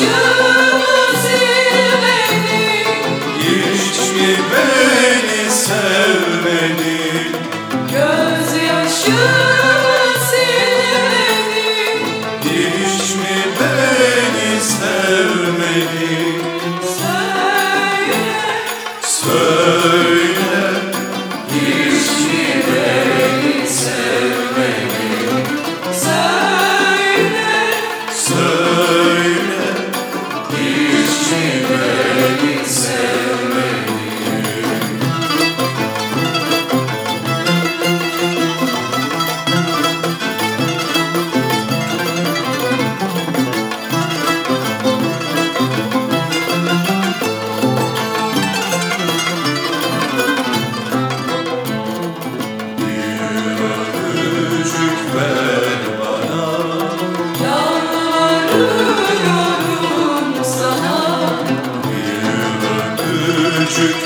should.